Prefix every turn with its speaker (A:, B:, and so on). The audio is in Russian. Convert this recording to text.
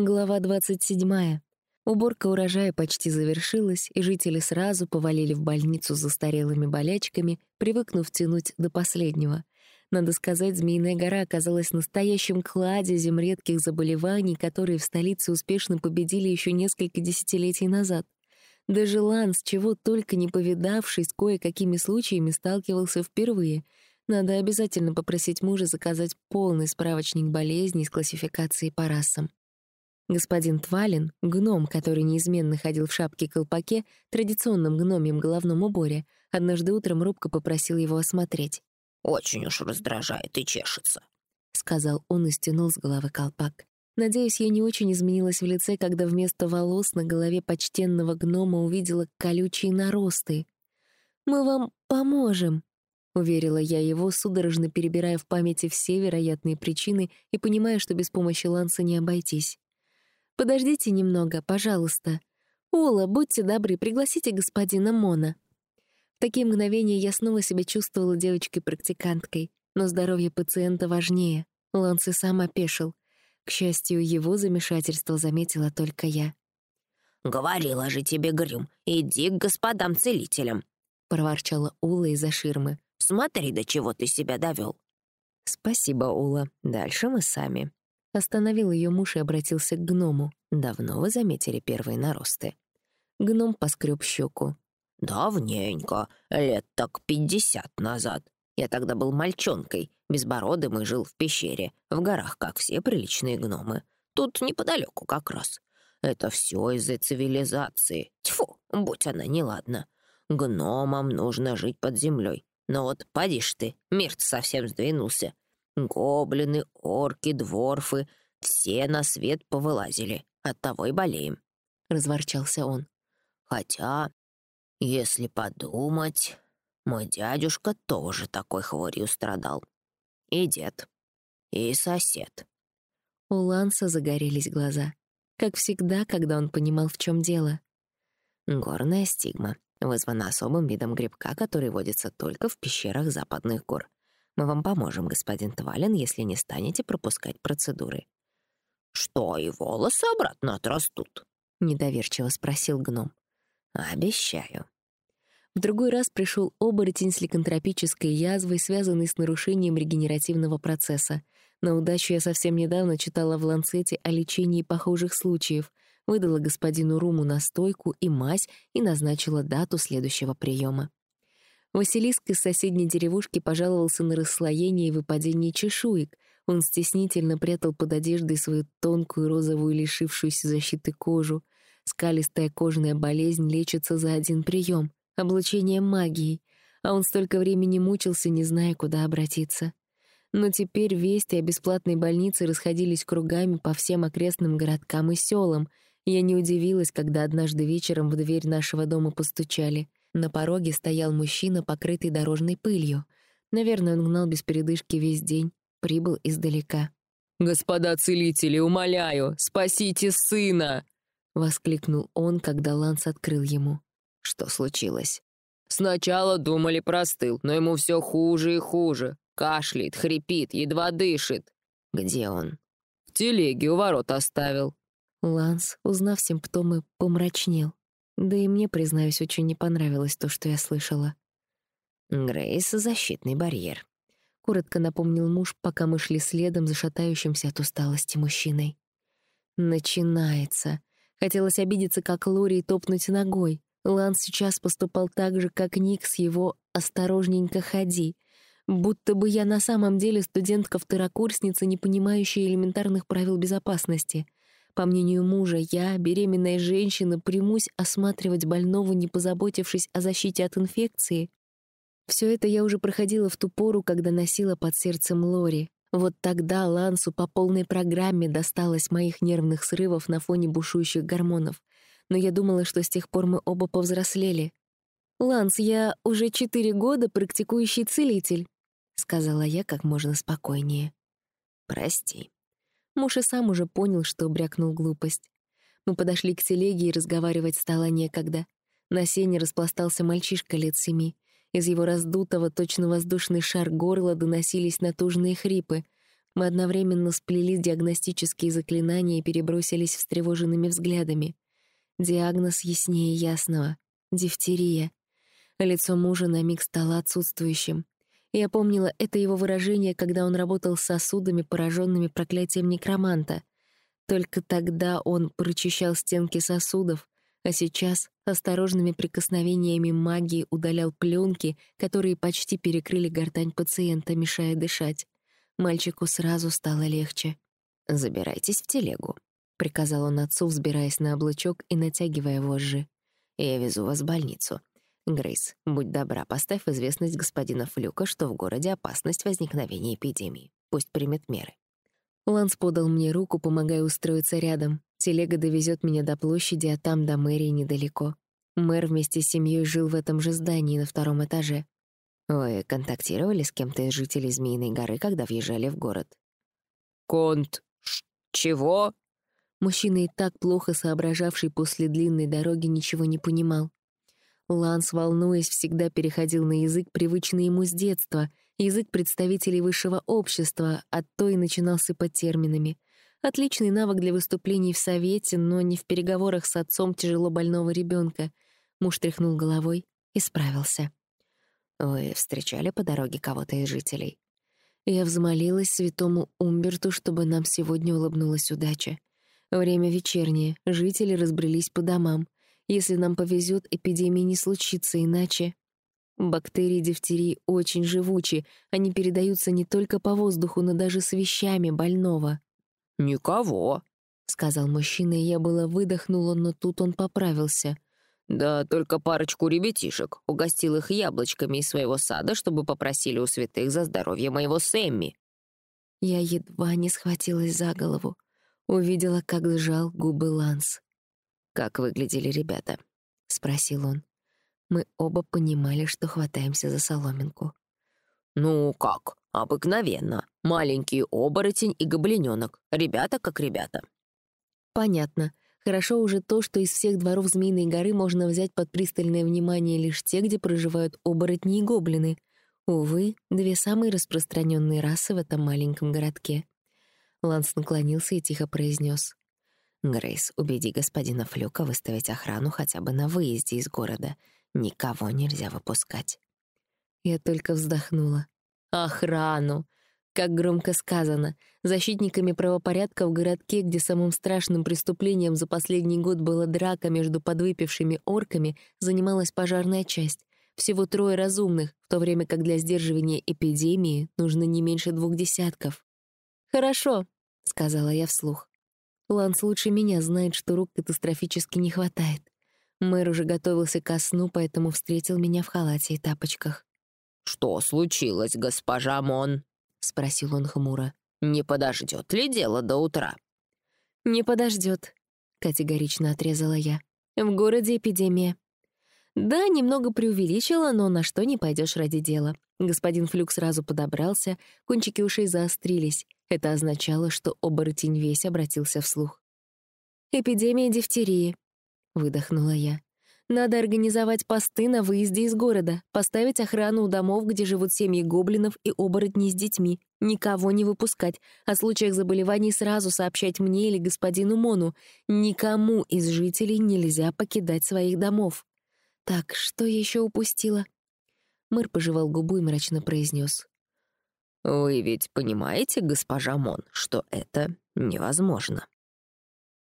A: Глава 27. Уборка урожая почти завершилась, и жители сразу повалили в больницу с застарелыми болячками, привыкнув тянуть до последнего. Надо сказать, Змеиная гора оказалась настоящим кладезем редких заболеваний, которые в столице успешно победили еще несколько десятилетий назад. Даже Ланс, чего только не повидавший, с кое-какими случаями сталкивался впервые. Надо обязательно попросить мужа заказать полный справочник болезней с классификацией по расам. Господин Твалин, гном, который неизменно ходил в шапке-колпаке, традиционном гномьем головном уборе, однажды утром робко попросил его осмотреть.
B: «Очень уж раздражает и чешется», —
A: сказал он и стянул с головы колпак. Надеюсь, я не очень изменилась в лице, когда вместо волос на голове почтенного гнома увидела колючие наросты. «Мы вам поможем», — уверила я его, судорожно перебирая в памяти все вероятные причины и понимая, что без помощи Ланса не обойтись. «Подождите немного, пожалуйста. Ола, будьте добры, пригласите господина Мона». В такие мгновения я снова себя чувствовала девочкой-практиканткой, но здоровье пациента важнее. Ланс и сам опешил. К счастью, его замешательство заметила только я.
B: «Говорила же тебе, Грюм, иди к господам-целителям», — проворчала Ула из-за ширмы. «Смотри, до чего ты себя довел.
A: «Спасибо, Ула. Дальше мы сами», Остановил ее муж и обратился к гному. «Давно вы заметили первые наросты?» Гном поскреб щеку.
B: «Давненько, лет так пятьдесят назад. Я тогда был мальчонкой, безбородым и жил в пещере, в горах, как все приличные гномы. Тут неподалеку как раз. Это все из-за цивилизации. Тьфу, будь она неладна. Гномам нужно жить под землей. Но вот поди ж ты, мир совсем сдвинулся. Гоблины, орки, дворфы — все на свет повылазили, оттого и болеем», — разворчался он. «Хотя, если подумать, мой дядюшка тоже такой хворью страдал. И дед, и сосед».
A: У Ланса загорелись глаза. Как всегда, когда он понимал, в чем дело.
B: Горная стигма вызвана особым видом грибка, который водится только в пещерах западных гор. Мы вам поможем, господин Твалин, если не станете пропускать процедуры». «Что, и волосы обратно отрастут?» — недоверчиво спросил гном. «Обещаю».
A: В другой раз пришел оборотень с ликантропической язвой, связанной с нарушением регенеративного процесса. На удачу я совсем недавно читала в Ланцете о лечении похожих случаев, выдала господину Руму настойку и мазь и назначила дату следующего приема. Василиск из соседней деревушки пожаловался на расслоение и выпадение чешуек. Он стеснительно прятал под одеждой свою тонкую розовую лишившуюся защиты кожу. Скалистая кожная болезнь лечится за один прием — облучение магией, а он столько времени мучился, не зная, куда обратиться. Но теперь вести о бесплатной больнице расходились кругами по всем окрестным городкам и селам. Я не удивилась, когда однажды вечером в дверь нашего дома постучали. На пороге стоял мужчина, покрытый дорожной пылью. Наверное, он гнал без передышки весь день, прибыл издалека.
C: «Господа целители, умоляю, спасите сына!» — воскликнул он, когда Ланс открыл ему.
A: Что случилось?
C: «Сначала думали, простыл, но ему все хуже и хуже. Кашляет, хрипит, едва дышит».
A: «Где он?»
C: «В телеге у ворот оставил».
A: Ланс, узнав симптомы, помрачнел. Да и мне, признаюсь, очень не понравилось то, что я слышала.
B: «Грейс — защитный барьер», —
A: коротко напомнил муж, пока мы шли следом за шатающимся от усталости мужчиной. «Начинается. Хотелось обидеться, как Лори, и топнуть ногой. Лан сейчас поступал так же, как Ник с его «осторожненько ходи», будто бы я на самом деле студентка-второкурсница, не понимающая элементарных правил безопасности — по мнению мужа, я, беременная женщина, примусь осматривать больного, не позаботившись о защите от инфекции. Все это я уже проходила в ту пору, когда носила под сердцем Лори. Вот тогда Лансу по полной программе досталось моих нервных срывов на фоне бушующих гормонов. Но я думала, что с тех пор мы оба повзрослели. «Ланс, я уже четыре года практикующий целитель», — сказала я как можно спокойнее.
B: «Прости»,
A: Муж и сам уже понял, что брякнул глупость. Мы подошли к телеге, и разговаривать стало некогда. На сене распластался мальчишка лет семи. Из его раздутого, точно воздушный шар горла доносились натужные хрипы. Мы одновременно сплели диагностические заклинания и перебросились встревоженными взглядами. Диагноз яснее ясного — дифтерия. Лицо мужа на миг стало отсутствующим. Я помнила это его выражение, когда он работал с сосудами, пораженными проклятием некроманта. Только тогда он прочищал стенки сосудов, а сейчас осторожными прикосновениями магии удалял пленки, которые почти перекрыли гортань пациента, мешая дышать. Мальчику сразу стало легче.
B: «Забирайтесь в телегу», — приказал он отцу, взбираясь на облучок и натягивая вожжи. «Я везу вас в больницу. Грейс, будь добра, поставь известность господина Флюка, что в городе опасность возникновения эпидемии. Пусть примет меры».
A: Ланс подал мне руку, помогая устроиться рядом. Телега довезет меня до площади, а там до мэрии недалеко. Мэр вместе с семьей жил в этом же здании на втором этаже.
B: Вы контактировали с кем-то из жителей Змеиной горы, когда въезжали в город?
C: Конт... чего?
A: Мужчина, и так плохо соображавший после длинной дороги, ничего не понимал. Ланс, волнуясь, всегда переходил на язык, привычный ему с детства, язык представителей высшего общества, а то и начинал сыпать терминами. Отличный навык для выступлений в совете, но не в переговорах с отцом тяжело больного ребенка. Муж тряхнул головой и справился.
B: Вы встречали по дороге кого-то из жителей?
A: Я взмолилась святому Умберту, чтобы нам сегодня улыбнулась удача. Время вечернее, жители разбрелись по домам. Если нам повезет, эпидемии не случится, иначе... Бактерии дифтерии очень живучи, они передаются не только по воздуху, но даже с вещами больного.
C: «Никого», —
A: сказал мужчина, и я было выдохнула, но тут он поправился —
C: да только парочку ребятишек. Угостил их яблочками из своего сада, чтобы попросили у святых за здоровье моего Сэмми.
A: Я едва не схватилась за голову. Увидела, как сжал губы Ланс.
B: «Как выглядели ребята?» — спросил он.
A: Мы оба понимали, что хватаемся за соломинку.
C: «Ну как? Обыкновенно. Маленький оборотень и гоблинёнок. Ребята как ребята».
A: «Понятно. Хорошо уже то, что из всех дворов Змеиной горы можно взять под пристальное внимание лишь те, где проживают оборотни и гоблины. Увы, две самые распространенные расы в этом маленьком городке. Ланс наклонился и тихо произнес:
B: «Грейс, убеди господина Флюка выставить охрану хотя бы на выезде из города. Никого нельзя выпускать».
A: Я только вздохнула. «Охрану! Как громко сказано, защитниками правопорядка в городке, где самым страшным преступлением за последний год была драка между подвыпившими орками, занималась пожарная часть. Всего трое разумных, в то время как для сдерживания эпидемии нужно не меньше двух десятков. «Хорошо», — сказала я вслух. Ланс лучше меня знает, что рук катастрофически не хватает. Мэр уже готовился ко сну, поэтому встретил меня в халате и тапочках.
C: «Что случилось, госпожа Мон?» — спросил он хмуро. «Не подождет ли дело до утра?»
A: «Не подождет», — категорично отрезала я. «В городе эпидемия». Да, немного преувеличила, но на что не пойдешь ради дела. Господин Флюк сразу подобрался, кончики ушей заострились. Это означало, что оборотень весь обратился вслух. «Эпидемия дифтерии», — выдохнула я. Надо организовать посты на выезде из города, поставить охрану у домов, где живут семьи гоблинов и оборотни с детьми, никого не выпускать, о случаях заболеваний сразу сообщать мне или господину Мону. Никому из жителей нельзя покидать своих домов. Так, что я еще упустила? Мэр пожевал губу и мрачно произнес.
C: «Вы ведь понимаете, госпожа Мон, что это невозможно?»